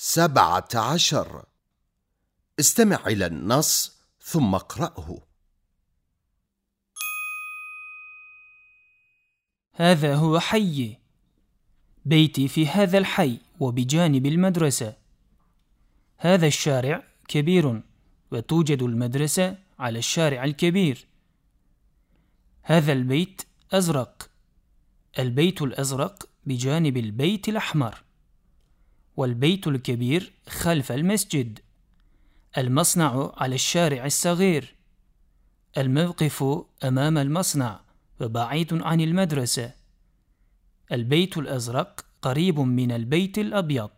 سبعة عشر. استمع إلى النص ثم اقرأه. هذا هو حيي بيتي في هذا الحي وبجانب المدرسة. هذا الشارع كبير وتوجد المدرسة على الشارع الكبير. هذا البيت أزرق. البيت الأزرق بجانب البيت الأحمر. والبيت الكبير خلف المسجد. المصنع على الشارع الصغير. الموقف أمام المصنع وبعيد عن المدرسة. البيت الأزرق قريب من البيت الأبيض.